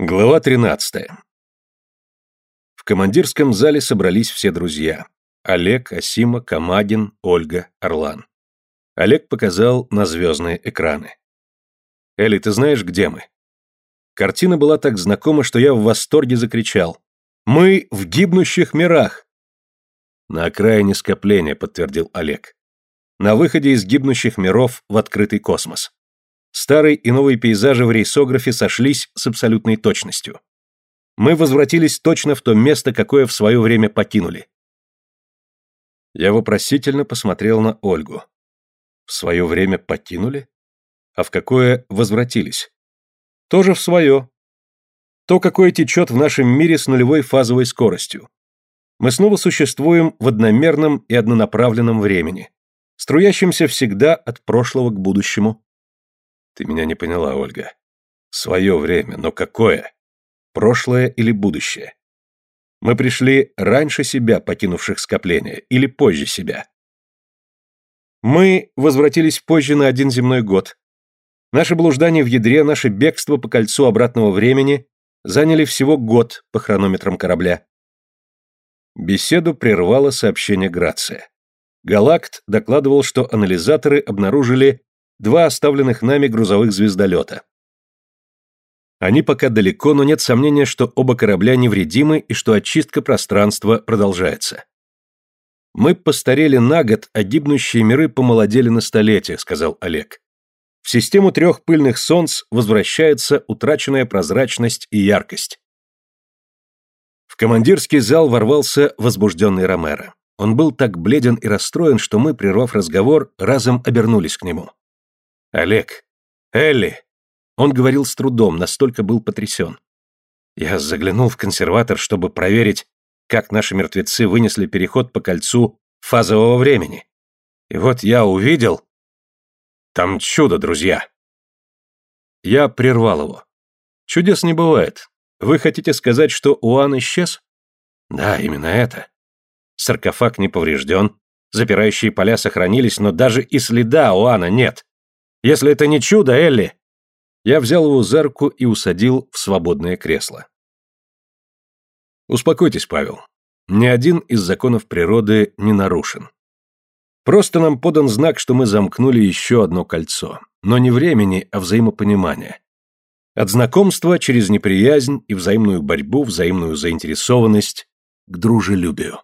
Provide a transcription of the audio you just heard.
Глава 13. В командирском зале собрались все друзья. Олег, Асима, Камагин, Ольга, Орлан. Олег показал на звездные экраны. «Элли, ты знаешь, где мы?» Картина была так знакома, что я в восторге закричал. «Мы в гибнущих мирах!» «На окраине скопления», — подтвердил Олег. «На выходе из гибнущих миров в открытый космос». Старый и новый пейзажи в рейсографе сошлись с абсолютной точностью. Мы возвратились точно в то место, какое в свое время покинули. Я вопросительно посмотрел на Ольгу. В свое время покинули? А в какое возвратились? Тоже в свое. То, какое течет в нашем мире с нулевой фазовой скоростью. Мы снова существуем в одномерном и однонаправленном времени, струящемся всегда от прошлого к будущему, ты меня не поняла, Ольга. Свое время, но какое? Прошлое или будущее? Мы пришли раньше себя, покинувших скопление, или позже себя? Мы возвратились позже на один земной год. Наше блуждание в ядре, наше бегство по кольцу обратного времени заняли всего год по хронометрам корабля. Беседу прервало сообщение Грация. Галакт докладывал, что анализаторы обнаружили два оставленных нами грузовых звездолета. Они пока далеко, но нет сомнения, что оба корабля невредимы и что очистка пространства продолжается. «Мы постарели на год, а гибнущие миры помолодели на столетие», — сказал Олег. «В систему трех пыльных солнц возвращается утраченная прозрачность и яркость». В командирский зал ворвался возбужденный Ромеро. Он был так бледен и расстроен, что мы, прервав разговор, разом обернулись к нему. «Олег! Элли!» Он говорил с трудом, настолько был потрясен. Я заглянул в консерватор, чтобы проверить, как наши мертвецы вынесли переход по кольцу фазового времени. И вот я увидел... Там чудо, друзья. Я прервал его. Чудес не бывает. Вы хотите сказать, что Уан исчез? Да, именно это. Саркофаг не поврежден, запирающие поля сохранились, но даже и следа Уана нет. Если это не чудо, Элли!» Я взял его за руку и усадил в свободное кресло. Успокойтесь, Павел. Ни один из законов природы не нарушен. Просто нам подан знак, что мы замкнули еще одно кольцо. Но не времени, а взаимопонимания. От знакомства через неприязнь и взаимную борьбу, взаимную заинтересованность к дружелюбию.